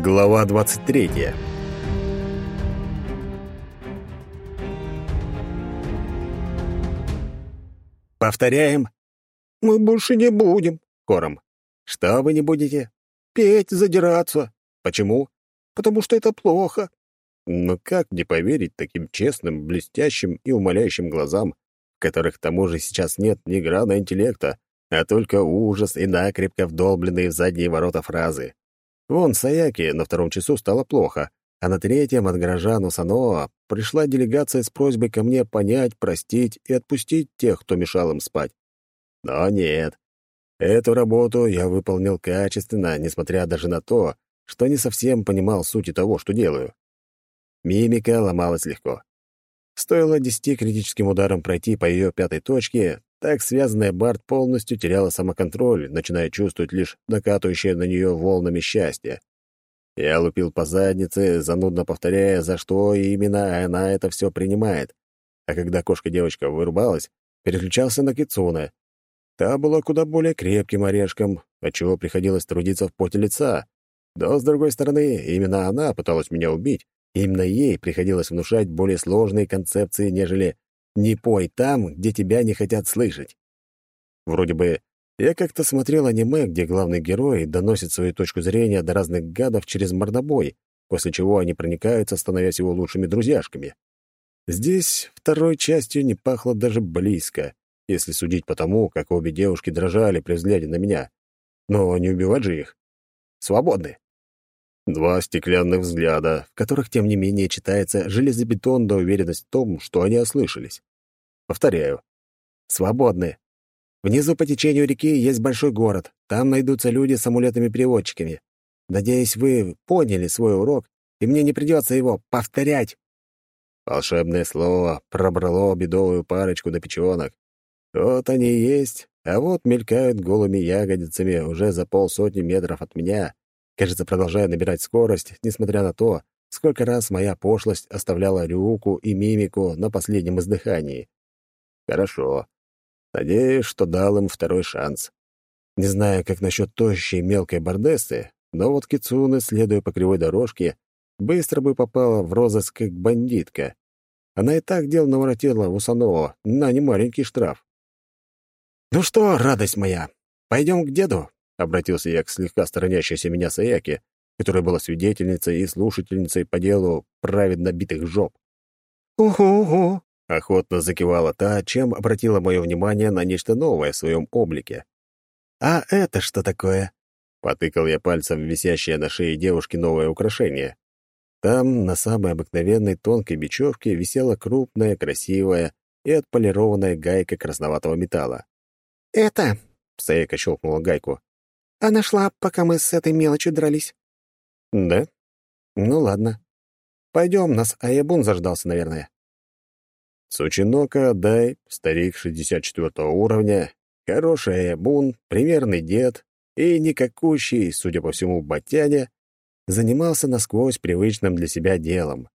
Глава 23. Повторяем. Мы больше не будем. Хором. Что вы не будете? Петь, задираться. Почему? Потому что это плохо. Но как не поверить таким честным, блестящим и умоляющим глазам, которых к тому же сейчас нет ни грана интеллекта, а только ужас и накрепко вдолбленные в задние ворота фразы. Вон Саяки на втором часу стало плохо, а на третьем от горожан Усаноа пришла делегация с просьбой ко мне понять, простить и отпустить тех, кто мешал им спать. Но нет. Эту работу я выполнил качественно, несмотря даже на то, что не совсем понимал сути того, что делаю. Мимика ломалась легко. Стоило десяти критическим ударом пройти по ее пятой точке, так связанная Барт полностью теряла самоконтроль, начиная чувствовать лишь накатывающее на нее волнами счастья. Я лупил по заднице, занудно повторяя, за что именно она это все принимает. А когда кошка-девочка вырубалась, переключался на Кицуна. Та была куда более крепким орешком, отчего приходилось трудиться в поте лица. Но, с другой стороны, именно она пыталась меня убить, именно ей приходилось внушать более сложные концепции, нежели не пой там, где тебя не хотят слышать. Вроде бы я как-то смотрел аниме, где главный герой доносит свою точку зрения до разных гадов через мордобой, после чего они проникаются, становясь его лучшими друзьяшками. Здесь второй частью не пахло даже близко, если судить по тому, как обе девушки дрожали при взгляде на меня. Но не убивать же их. Свободны. Два стеклянных взгляда, в которых, тем не менее, читается железобетонная уверенность в том, что они ослышались. Повторяю. Свободны. Внизу по течению реки есть большой город. Там найдутся люди с амулетами-переводчиками. Надеюсь, вы поняли свой урок, и мне не придется его повторять. Волшебное слово пробрало бедовую парочку до печенок. Вот они и есть, а вот мелькают голыми ягодицами уже за полсотни метров от меня, Кажется, продолжая набирать скорость, несмотря на то, сколько раз моя пошлость оставляла рюку и мимику на последнем издыхании. Хорошо. Надеюсь, что дал им второй шанс. Не знаю, как насчет тощей мелкой бардессы, но вот Кицуны, следуя по кривой дорожке, быстро бы попала в розыск как бандитка. Она и так дел наворотила в Усанова на немаленький штраф. «Ну что, радость моя, пойдем к деду?» — обратился я к слегка сторонящейся меня Саяке, которая была свидетельницей и слушательницей по делу праведно битых жоп. «Угу-угу», — охотно закивала та, чем обратила мое внимание на нечто новое в своем облике. «А это что такое?» — потыкал я пальцем висящее на шее девушки новое украшение. Там, на самой обыкновенной тонкой бечевке, висела крупная, красивая и отполированная гайка красноватого металла. «Это...» — Саяка щелкнула гайку. А нашла, пока мы с этой мелочью дрались. Да? Ну ладно. Пойдем, нас Аябун заждался, наверное. Сучинока Дай, старик 64 уровня, хороший Аябун, примерный дед и никакущий, судя по всему, батяня, занимался насквозь привычным для себя делом.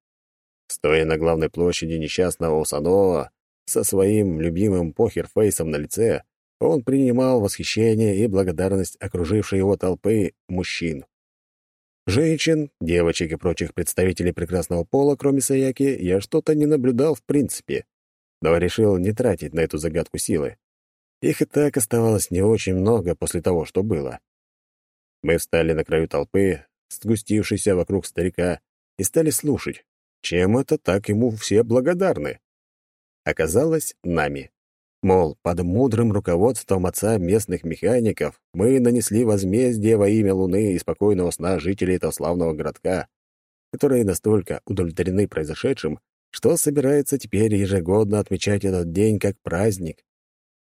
Стоя на главной площади несчастного Усанова со своим любимым похерфейсом на лице, он принимал восхищение и благодарность окружившей его толпы мужчин. Женщин, девочек и прочих представителей прекрасного пола, кроме Саяки, я что-то не наблюдал в принципе, но решил не тратить на эту загадку силы. Их и так оставалось не очень много после того, что было. Мы встали на краю толпы, сгустившейся вокруг старика, и стали слушать, чем это так ему все благодарны. Оказалось, нами. Мол, под мудрым руководством отца местных механиков мы нанесли возмездие во имя Луны и спокойного сна жителей этого славного городка, которые настолько удовлетворены произошедшим, что собираются теперь ежегодно отмечать этот день как праздник.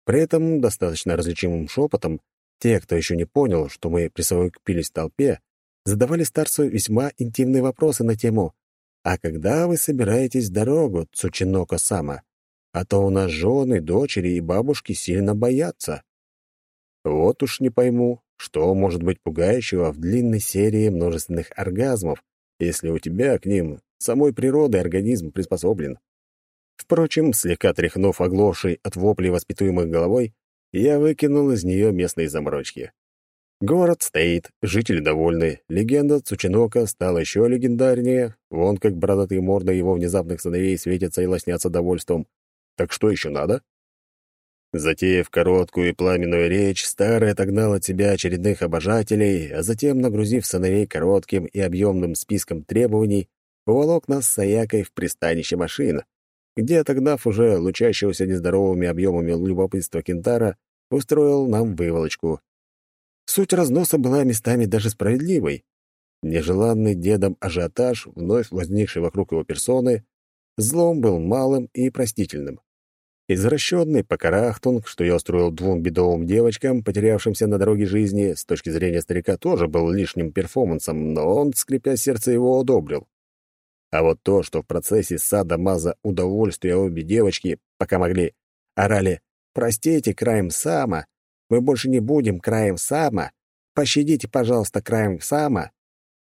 При этом достаточно различимым шепотом те, кто еще не понял, что мы присовокупились в толпе, задавали старцу весьма интимные вопросы на тему «А когда вы собираетесь в дорогу, Цучиноко-сама?» А то у нас жены, дочери и бабушки сильно боятся. Вот уж не пойму, что может быть пугающего в длинной серии множественных оргазмов, если у тебя к ним самой природой организм приспособлен. Впрочем, слегка тряхнув оглохшей от воплей воспитуемых головой, я выкинул из нее местные заморочки. Город стоит, жители довольны, легенда Цучинока стала еще легендарнее, вон как бородатые морды его внезапных сыновей светятся и лоснятся довольством. Так что еще надо? Затеяв короткую и пламенную речь, старый отогнал от себя очередных обожателей, а затем, нагрузив сыновей коротким и объемным списком требований, уволок нас с Аякой в пристанище машин, где, отогнав уже лучащегося нездоровыми объемами любопытства Кентара, устроил нам выволочку. Суть разноса была местами даже справедливой. Нежеланный дедом ажиотаж, вновь возникший вокруг его персоны, злом был малым и простительным. Извращенный покарахтунг, что я устроил двум бедовым девочкам, потерявшимся на дороге жизни, с точки зрения старика тоже был лишним перформансом, но он, скрипя сердце, его одобрил. А вот то, что в процессе сада маза удовольствия обе девочки, пока могли, орали «Простите, краем сама, мы больше не будем краем сама, пощадите, пожалуйста, краем сама»,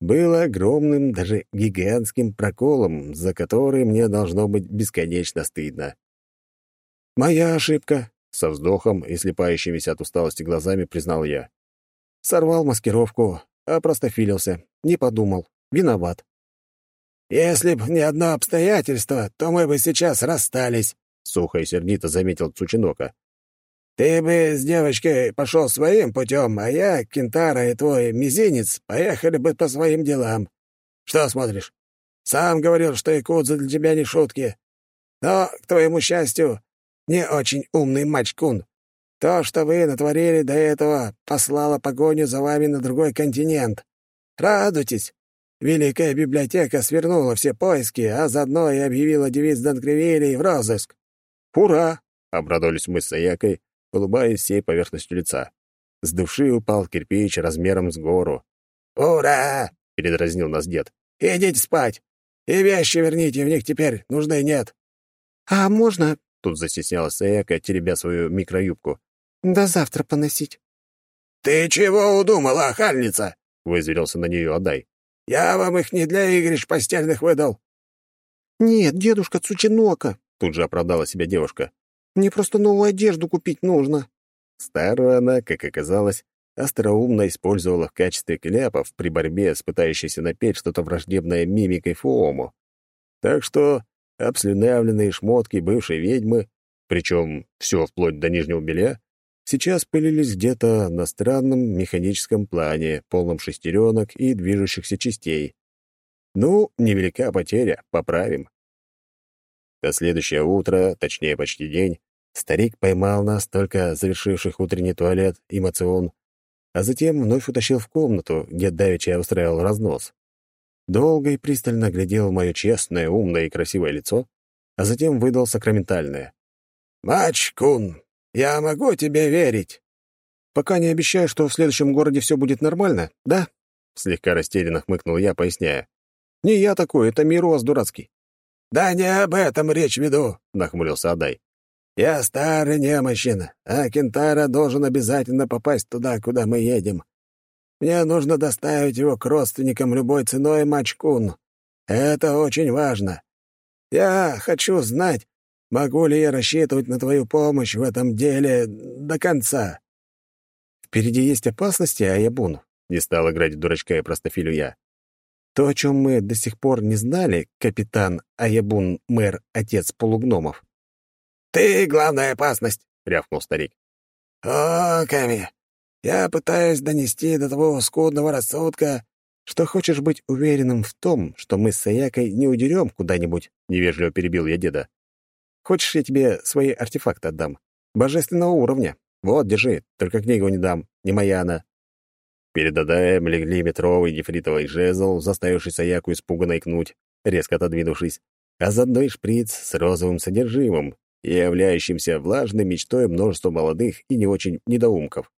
было огромным, даже гигантским проколом, за который мне должно быть бесконечно стыдно. «Моя ошибка», — со вздохом и слепающимися от усталости глазами признал я. Сорвал маскировку, а простофилился, не подумал, виноват. «Если б не одно обстоятельство, то мы бы сейчас расстались», — сухо и сердито заметил Цучинока. «Ты бы с девочкой пошел своим путем, а я, Кентара и твой мизинец поехали бы по своим делам. Что смотришь? Сам говорил, что якудза для тебя не шутки. Но, к твоему счастью, не очень умный мачкун. То, что вы натворили до этого, послало погоню за вами на другой континент. Радуйтесь. Великая библиотека свернула все поиски, а заодно и объявила девиз Донкривилей в розыск. «Ура!» — обрадовались мы с Аякой, улыбаясь всей поверхностью лица. С души упал кирпич размером с гору. «Ура!» — передразнил нас дед. «Идите спать! И вещи верните, в них теперь нужны нет». «А можно Тут застеснялась Эка, теребя свою микроюбку. «До завтра поносить». «Ты чего удумала, хальница?» — вызверился на нее Адай. «Я вам их не для игрищ постельных выдал». «Нет, дедушка Цучинока», — тут же оправдала себя девушка. «Мне просто новую одежду купить нужно». Старую она, как оказалось, остроумно использовала в качестве кляпов при борьбе с пытающейся напеть что-то враждебное мимикой Фуому. Так что обслюнявленные шмотки бывшей ведьмы, причем все вплоть до нижнего белья, сейчас пылились где-то на странном механическом плане, полном шестеренок и движущихся частей. Ну, невелика потеря, поправим. На следующее утро, точнее почти день, старик поймал нас, только завершивших утренний туалет и мацион, а затем вновь утащил в комнату, где давеча устраивал разнос долго и пристально глядел в мое честное, умное и красивое лицо, а затем выдал сакраментальное. «Мач-кун, я могу тебе верить?» «Пока не обещаю, что в следующем городе все будет нормально, да?» Слегка растерянно хмыкнул я, поясняя. «Не я такой, это мир у вас дурацкий». «Да не об этом речь веду», — нахмурился Адай. «Я старый немощен, а Кентара должен обязательно попасть туда, куда мы едем. Мне нужно доставить его к родственникам любой ценой, Мачкун. Это очень важно. Я хочу знать, могу ли я рассчитывать на твою помощь в этом деле до конца». «Впереди есть опасности, Аябун», — не стал играть в дурачка и простофилю я. «То, о чем мы до сих пор не знали, капитан Аябун, мэр, отец полугномов». «Ты — главная опасность», — рявкнул старик. «О, Ками, я пытаюсь донести до того скудного рассудка, что хочешь быть уверенным в том, что мы с Саякой не удерем куда-нибудь, — невежливо перебил я деда. Хочешь, я тебе свои артефакты отдам? Божественного уровня. Вот, держи, только книгу не дам, не моя она. Перед Адаем легли метровый нефритовый жезл, заставивший Саяку испуганно икнуть, резко отодвинувшись, а заодно шприц с розовым содержимым, являющимся влажной мечтой множества молодых и не очень недоумков.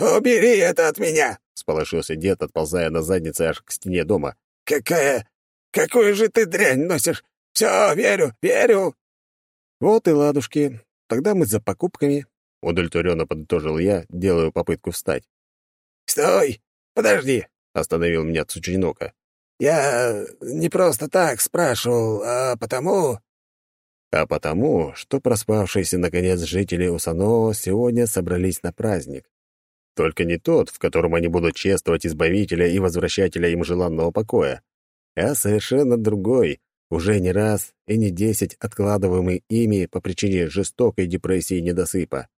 «Убери это от меня!» — сполошился дед, отползая на заднице аж к стене дома. «Какая... Какую же ты дрянь носишь? Все, верю, верю!» «Вот и ладушки. Тогда мы за покупками», — удовлетворенно подытожил я, делаю попытку встать. «Стой! Подожди!» — остановил меня Цучинока. «Я не просто так спрашивал, а потому...» А потому, что проспавшиеся, наконец, жители Усанова сегодня собрались на праздник. Только не тот, в котором они будут чествовать Избавителя и Возвращателя им желанного покоя, а совершенно другой, уже не раз и не десять откладываемый ими по причине жестокой депрессии и недосыпа.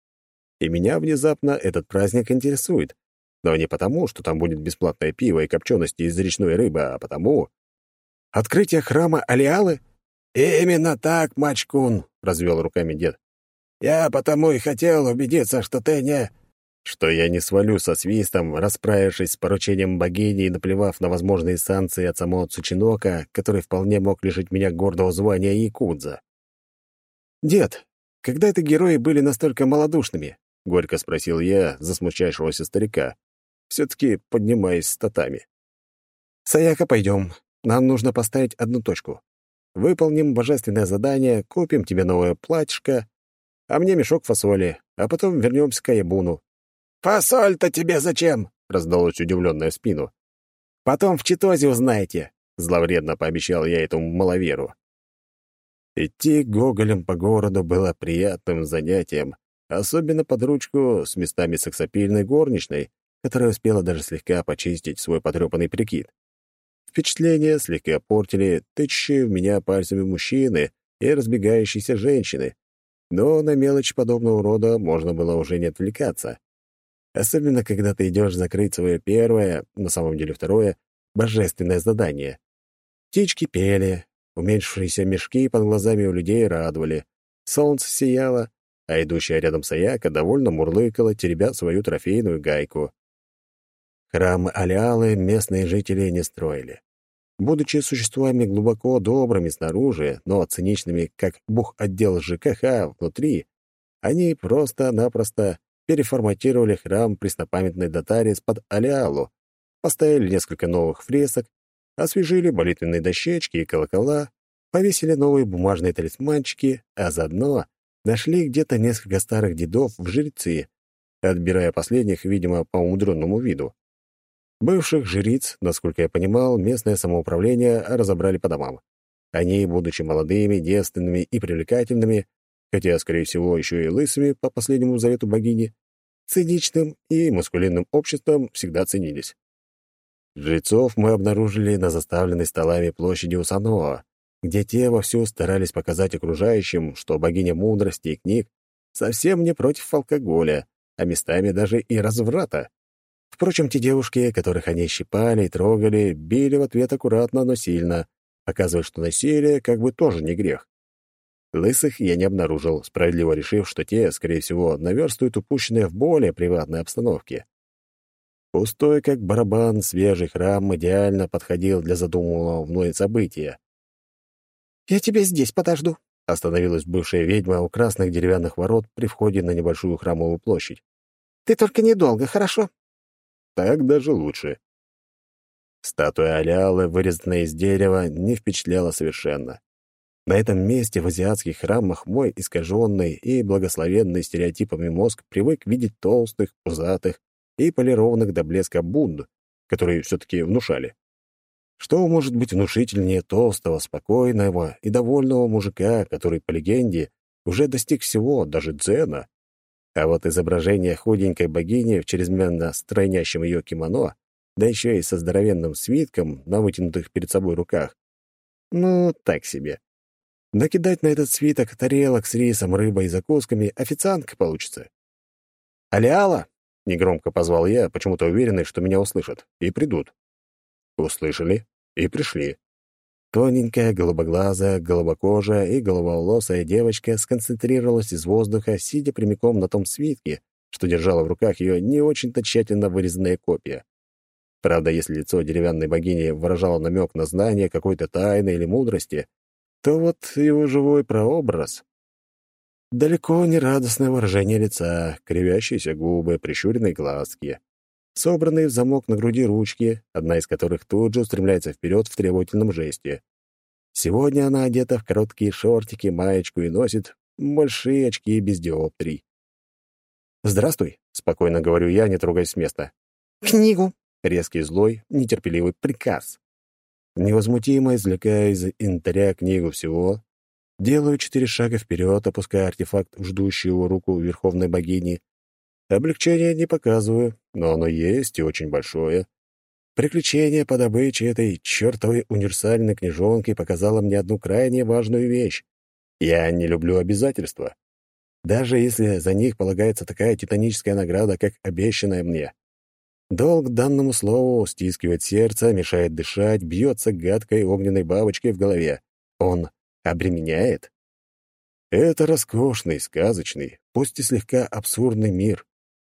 И меня внезапно этот праздник интересует. Но не потому, что там будет бесплатное пиво и копчености из речной рыбы, а потому... «Открытие храма Алиалы?» «Именно так, Мачкун», — развел руками дед. «Я потому и хотел убедиться, что ты не...» Что я не свалю со свистом, расправившись с поручением богини и наплевав на возможные санкции от самого Цучинока, который вполне мог лишить меня гордого звания Якудза. «Дед, когда это герои были настолько малодушными?» — горько спросил я засмущающегося старика, все-таки поднимаясь с татами. «Саяка, пойдем. Нам нужно поставить одну точку. Выполним божественное задание, купим тебе новое платьишко, а мне мешок фасоли, а потом вернемся к Аябуну». «Фасоль-то тебе зачем?» — раздалось удивленное в спину. «Потом в Читозе узнаете», — зловредно пообещал я этому маловеру. Идти гоголем по городу было приятным занятием, особенно под ручку с местами сексапильной горничной, которая успела даже слегка почистить свой потрепанный прикид. Впечатление слегка портили тычущие в меня пальцами мужчины и разбегающиеся женщины, но на мелочь подобного рода можно было уже не отвлекаться. Особенно, когда ты идешь закрыть свое первое, на самом деле второе, божественное задание. Птички пели, уменьшившиеся мешки под глазами у людей радовали, солнце сияло, а идущая рядом Саяка довольно мурлыкала, теребя свою трофейную гайку. Храмы Алиалы местные жители не строили. Будучи существами глубоко добрыми снаружи, но циничными, как бух-отдел ЖКХ внутри, они просто-напросто переформатировали храм преснопамятной Датарис под Алиалу, поставили несколько новых фресок, освежили молитвенные дощечки и колокола, повесили новые бумажные талисманчики, а заодно нашли где-то несколько старых дедов в жрецы, отбирая последних, видимо, по умудренному виду. Бывших жриц, насколько я понимал, местное самоуправление разобрали по домам. Они, будучи молодыми, девственными и привлекательными, хотя, скорее всего, еще и лысыми по последнему завету богини, циничным и маскулинным обществом всегда ценились. Жрецов мы обнаружили на заставленной столами площади Усанова, где те вовсю старались показать окружающим, что богиня мудрости и книг совсем не против алкоголя, а местами даже и разврата. Впрочем, те девушки, которых они щипали и трогали, били в ответ аккуратно, но сильно, показывая, что насилие как бы тоже не грех. Лысых я не обнаружил, справедливо решив, что те, скорее всего, наверстывают упущенное в более приватной обстановке. Пустой, как барабан, свежий храм идеально подходил для задуманного мной события. «Я тебя здесь подожду», — остановилась бывшая ведьма у красных деревянных ворот при входе на небольшую храмовую площадь. «Ты только недолго, хорошо?» «Так даже лучше». Статуя Алялы, вырезанная из дерева, не впечатляла совершенно. На этом месте в азиатских храмах мой искаженный и благословенный стереотипами мозг привык видеть толстых, пузатых и полированных до блеска бунд, которые все-таки внушали. Что может быть внушительнее толстого, спокойного и довольного мужика, который, по легенде, уже достиг всего, даже дзена? А вот изображение худенькой богини в чрезмерно стройнящем ее кимоно, да еще и со здоровенным свитком на вытянутых перед собой руках, ну, так себе. Накидать на этот свиток тарелок с рисом, рыбой и закусками официантка получится. «Алиала!» — негромко позвал я, почему-то уверенный, что меня услышат, и придут. Услышали и пришли. Тоненькая, голубоглазая, голубокожая и головолосая девочка сконцентрировалась из воздуха, сидя прямиком на том свитке, что держала в руках ее не очень-то тщательно вырезанная копия. Правда, если лицо деревянной богини выражало намек на знание какой-то тайны или мудрости, то вот его живой прообраз. Далеко не радостное выражение лица, кривящиеся губы, прищуренные глазки собранные в замок на груди ручки, одна из которых тут же устремляется вперед в требовательном жесте. Сегодня она одета в короткие шортики, маечку и носит большие очки без диоптрий. «Здравствуй», — спокойно говорю я, не трогаясь с места. «Книгу», — резкий злой, нетерпеливый приказ. Невозмутимо извлекая из инвентаря книгу всего, делаю четыре шага вперед, опуская артефакт в ждущую руку верховной богини. Облегчения не показываю, но оно есть и очень большое. Приключение по добыче этой чертовой универсальной книжонки показало мне одну крайне важную вещь. Я не люблю обязательства. Даже если за них полагается такая титаническая награда, как обещанная мне. Долг данному слову стискивает сердце, мешает дышать, бьется гадкой огненной бабочкой в голове. Он обременяет. Это роскошный, сказочный, пусть и слегка абсурдный мир.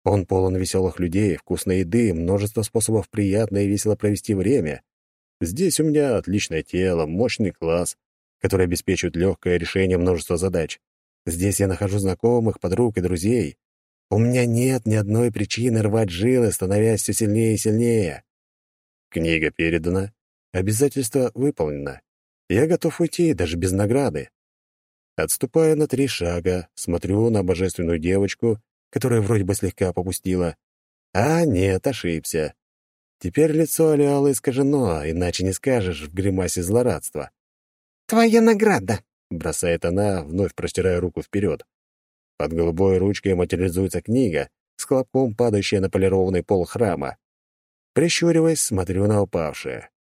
Он полон веселых людей, вкусной еды, множество способов приятно и весело провести время. Здесь у меня отличное тело, мощный класс, который обеспечивает легкое решение множества задач. Здесь я нахожу знакомых, подруг и друзей. У меня нет ни одной причины рвать жилы, становясь все сильнее и сильнее. Книга передана, обязательство выполнено. Я готов уйти, даже без награды. Отступая на три шага, смотрю на божественную девочку, которая вроде бы слегка попустила. А нет, ошибся. Теперь лицо Алиалы искажено, иначе не скажешь в гримасе злорадства. «Твоя награда!» — бросает она, вновь простирая руку вперед. Под голубой ручкой материализуется книга, с хлопком падающая на полированный пол храма. Прищуриваясь, смотрю на упавшее.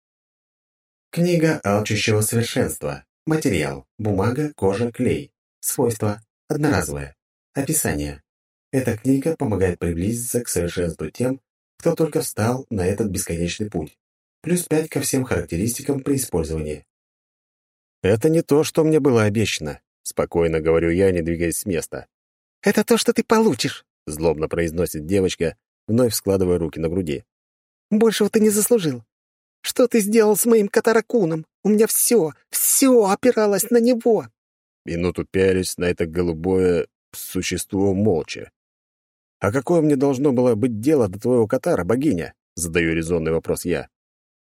Книга алчущего совершенства. Материал. Бумага, кожа, клей. Свойства. Одноразовое. Описание. Эта книга помогает приблизиться к совершенству тем, кто только встал на этот бесконечный путь. Плюс пять ко всем характеристикам при использовании. «Это не то, что мне было обещано», — спокойно говорю я, не двигаясь с места. «Это то, что ты получишь», — злобно произносит девочка, вновь складывая руки на груди. «Большего ты не заслужил. Что ты сделал с моим катаракуном? У меня все, все опиралось на него!» Минуту пялись на это голубое существо молча. «А какое мне должно было быть дело до твоего катара, богиня?» — задаю резонный вопрос я.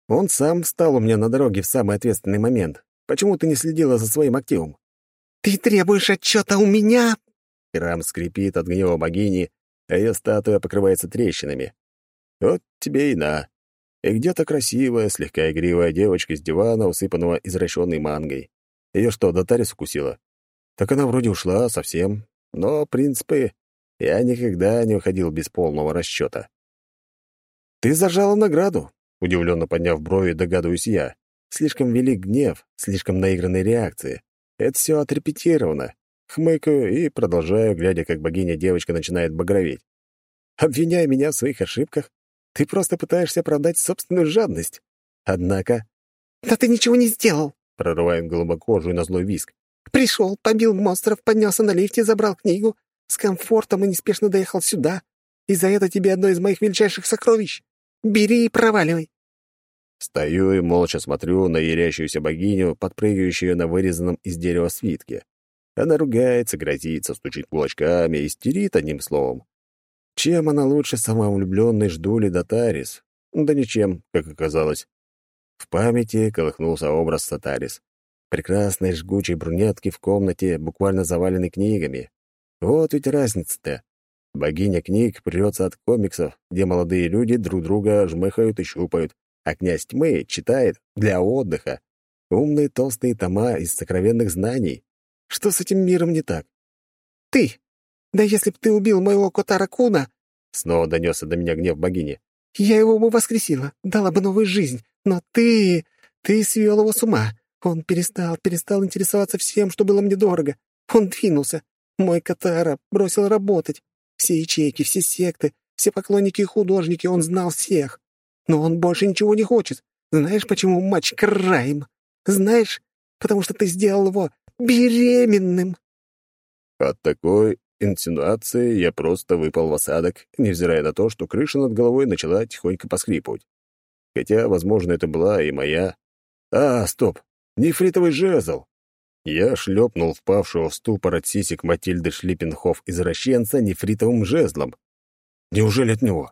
«Он сам встал у меня на дороге в самый ответственный момент. Почему ты не следила за своим активом?» «Ты требуешь отчета у меня?» Храм скрипит от гнева богини, а ее статуя покрывается трещинами. «Вот тебе и на. И где-то красивая, слегка игривая девочка с дивана, усыпанного извращенной мангой. Ее что, Дотарис укусила? Так она вроде ушла совсем. Но принципы я никогда не уходил без полного расчета. «Ты зажала награду», — удивленно подняв брови, догадываюсь я. Слишком велик гнев, слишком наигранные реакции. Это все отрепетировано. Хмыкаю и продолжаю, глядя, как богиня-девочка начинает багроветь. Обвиняя меня в своих ошибках, ты просто пытаешься оправдать собственную жадность. Однако... «Да ты ничего не сделал!» — прорывает голубокожую на злой виск. «Пришел, побил монстров, поднялся на лифте, забрал книгу, с комфортом и неспешно доехал сюда. И за это тебе одно из моих величайших сокровищ. Бери и проваливай!» Стою и молча смотрю на ярящуюся богиню, подпрыгивающую на вырезанном из дерева свитке. Она ругается, грозится, стучит кулачками, истерит одним словом. Чем она лучше самовлюбленной ждули Датарис? Да ничем, как оказалось. В памяти колыхнулся образ Сатарис. Прекрасной жгучей брюнетки в комнате, буквально заваленной книгами. Вот ведь разница-то. Богиня книг прется от комиксов, где молодые люди друг друга жмыхают и щупают, а князь тьмы читает для отдыха. Умные толстые тома из сокровенных знаний. Что с этим миром не так? «Ты! Да если б ты убил моего кота Ракуна...» Снова донесся до меня гнев богини. «Я его бы воскресила, дала бы новую жизнь. Но ты... ты свел его с ума. Он перестал, перестал интересоваться всем, что было мне дорого. Он двинулся. Мой Катара бросил работать. Все ячейки, все секты, все поклонники и художники, он знал всех. Но он больше ничего не хочет. Знаешь, почему матч Крайм? Знаешь, потому что ты сделал его беременным. От такой инсинуации я просто выпал в осадок, невзирая на то, что крыша над головой начала тихонько поскрипывать. Хотя, возможно, это была и моя... А, стоп! Нефритовый жезл! Я шлепнул впавшего в ступор от сисек Матильды Шлиппенхоф-извращенца нефритовым жезлом. Неужели от него?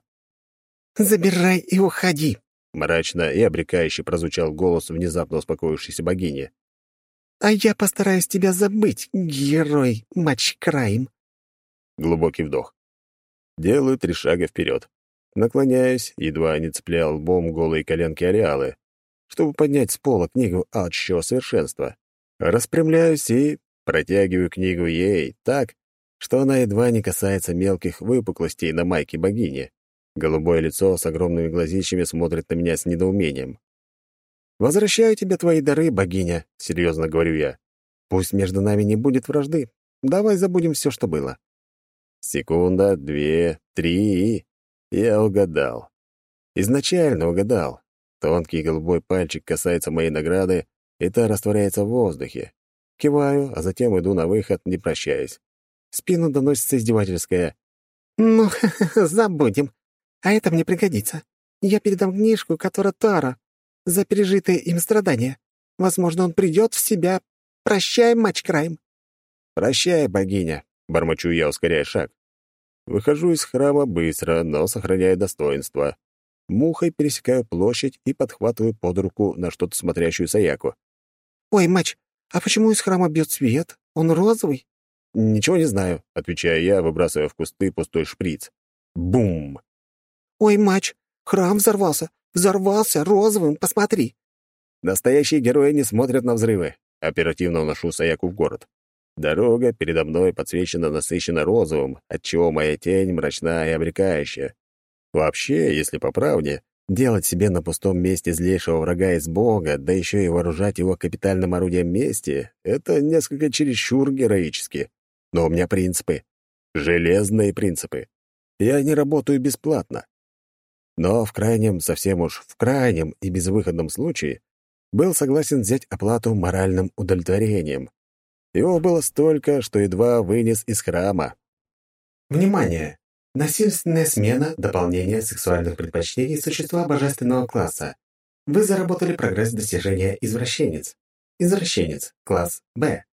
«Забирай и уходи!» — мрачно и обрекающе прозвучал голос внезапно успокоившейся богини. «А я постараюсь тебя забыть, герой Матч Крайм!» Глубокий вдох. Делаю три шага вперед. Наклоняюсь, едва не цепляя лбом голые коленки ареалы, чтобы поднять с пола книгу алчущего совершенства. Распрямляюсь и протягиваю книгу ей так, что она едва не касается мелких выпуклостей на майке богини. Голубое лицо с огромными глазищами смотрит на меня с недоумением. «Возвращаю тебе твои дары, богиня», — серьезно говорю я. «Пусть между нами не будет вражды. Давай забудем все, что было». Секунда, две, три и... Я угадал. Изначально угадал. Тонкий голубой пальчик касается моей награды, и та растворяется в воздухе. Киваю, а затем иду на выход, не прощаясь. В спину доносится издевательское. «Ну, забудем. А это мне пригодится. Я передам книжку, которая Тара, за пережитые им страдания. Возможно, он придет в себя. Прощай, матч Крайм». «Прощай, богиня», — бормочу я, ускоряя шаг. Выхожу из храма быстро, но сохраняя достоинство. Мухой пересекаю площадь и подхватываю под руку на что-то смотрящую Саяку. «Ой, матч, а почему из храма бьет свет? Он розовый?» «Ничего не знаю», — отвечаю я, выбрасывая в кусты пустой шприц. Бум! «Ой, матч, храм взорвался! Взорвался розовым, посмотри!» Настоящие герои не смотрят на взрывы. Оперативно уношу Саяку в город. Дорога передо мной подсвечена насыщенно розовым, отчего моя тень мрачна и обрекающая. Вообще, если по правде, делать себе на пустом месте злейшего врага из Бога, да еще и вооружать его капитальным орудием мести, это несколько чересчур героически. Но у меня принципы. Железные принципы. Я не работаю бесплатно. Но в крайнем, совсем уж в крайнем и безвыходном случае был согласен взять оплату моральным удовлетворением. Его было столько, что едва вынес из храма. Внимание! Насильственная смена, дополнение сексуальных предпочтений существа божественного класса. Вы заработали прогресс достижения извращенец. Извращенец, класс Б.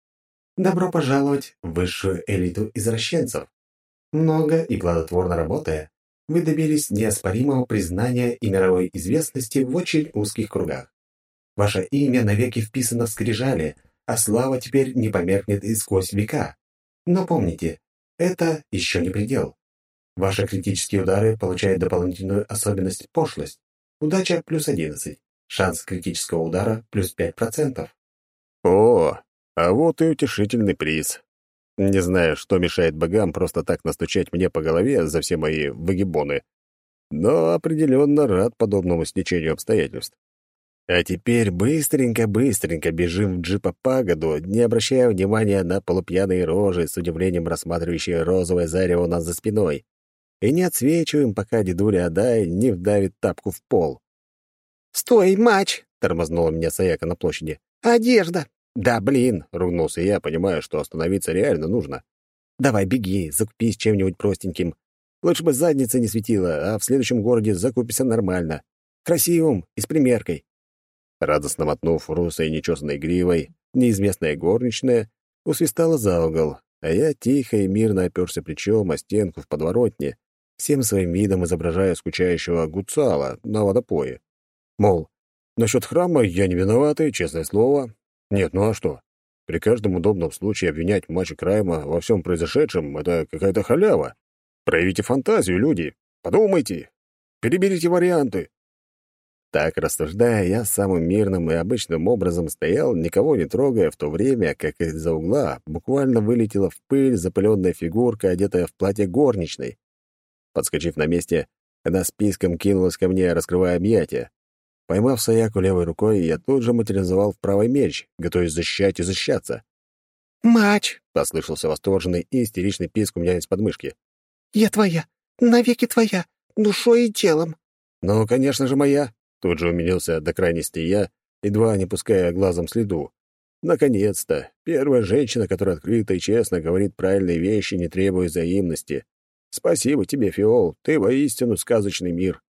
Добро пожаловать в высшую элиту извращенцев. Много и плодотворно работая, вы добились неоспоримого признания и мировой известности в очень узких кругах. Ваше имя навеки вписано в скрижали, а слава теперь не померкнет и сквозь века. Но помните, это еще не предел. Ваши критические удары получают дополнительную особенность пошлость. Удача плюс 11. Шанс критического удара плюс 5%. О, а вот и утешительный приз. Не знаю, что мешает богам просто так настучать мне по голове за все мои выгибоны, но определенно рад подобному стечению обстоятельств. А теперь быстренько-быстренько бежим в джипа пагоду, не обращая внимания на полупьяные рожи, с удивлением рассматривающие розовое зарево у нас за спиной и не отсвечиваем, пока дедуля Адай не вдавит тапку в пол. «Стой, матч!» — тормознула меня Саяка на площади. «Одежда!» «Да, блин!» — ругнулся я, понимая, что остановиться реально нужно. «Давай, беги, закупись чем-нибудь простеньким. Лучше бы задница не светила, а в следующем городе закупишься нормально. Красивым и с примеркой». Радостно мотнув русой нечесанной гривой, неизвестная горничная усвистала за угол, а я тихо и мирно оперся плечом о стенку в подворотне, всем своим видом изображая скучающего гуцала на водопое. Мол, насчет храма я не виноватый, честное слово. Нет, ну а что? При каждом удобном случае обвинять мачо Крайма во всем произошедшем — это какая-то халява. Проявите фантазию, люди. Подумайте. Переберите варианты. Так, рассуждая, я самым мирным и обычным образом стоял, никого не трогая, в то время, как из-за угла буквально вылетела в пыль запыленная фигурка, одетая в платье горничной. Подскочив на месте, она списком кинулась ко мне, раскрывая объятия. Поймав Саяку левой рукой, я тут же материализовал в правый меч, готовясь защищать и защищаться. «Мач!» — послышался восторженный и истеричный писк у меня из подмышки. «Я твоя! Навеки твоя! Душой и телом!» «Ну, конечно же, моя!» Тут же умилился до крайности я, едва не пуская глазом следу. Наконец-то! Первая женщина, которая открыто и честно говорит правильные вещи, не требуя взаимности. Спасибо тебе, Фиол, ты воистину сказочный мир.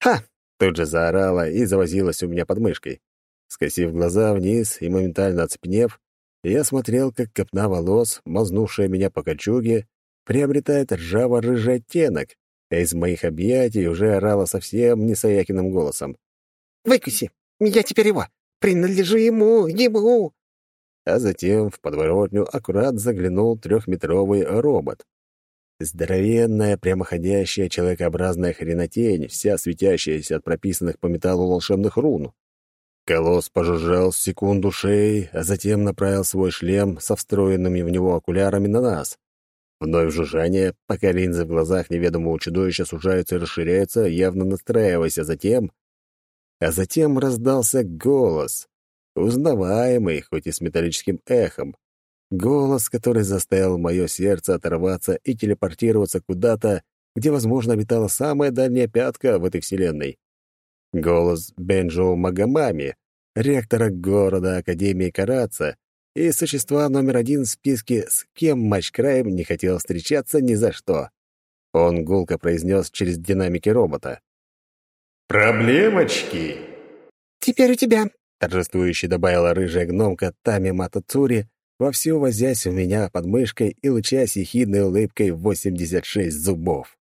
Ха! Тут же заорала и завозилась у меня под мышкой. Скосив глаза вниз и моментально оцепенев, я смотрел, как копна волос, мазнувшая меня по кольчуге, приобретает ржаво-рыжий оттенок, а из моих объятий уже орала совсем не Саякиным голосом. «Выкуси! Я теперь его! Принадлежу ему! Ему!» А затем в подворотню аккурат заглянул трехметровый робот. Здоровенная, прямоходящая, человекообразная хренотень, вся светящаяся от прописанных по металлу волшебных рун. Колосс пожужжал секунду шеей, а затем направил свой шлем со встроенными в него окулярами на нас. Вновь жужжание, пока линзы в глазах неведомого чудовища сужаются и расширяются, явно настраиваясь, а затем... А затем раздался голос, узнаваемый, хоть и с металлическим эхом. Голос, который заставил мое сердце оторваться и телепортироваться куда-то, где, возможно, обитала самая дальняя пятка в этой вселенной. Голос Бенджо Магомами, ректора города Академии Караца и существа номер один в списке, с кем матч не хотел встречаться ни за что. Он гулко произнес через динамики робота. «Проблемочки!» «Теперь у тебя», — торжествующе добавила рыжая гномка Тами Матацури, вовсю возясь у меня под мышкой и лучась ехидной улыбкой в 86 зубов.